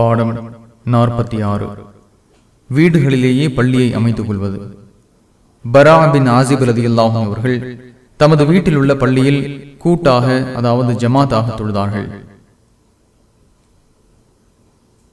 பாடம் நாற்பத்தி ஆறு. வீடுகளிலேயே பள்ளியை அமைத்துக் கொள்வது. பராபின் ஆசிப் ரதி அவர்கள் தமது வீட்டில் உள்ள பள்ளியில் கூட்டாக அதாவது ஜமாத்தாக தொழுதார்கள்.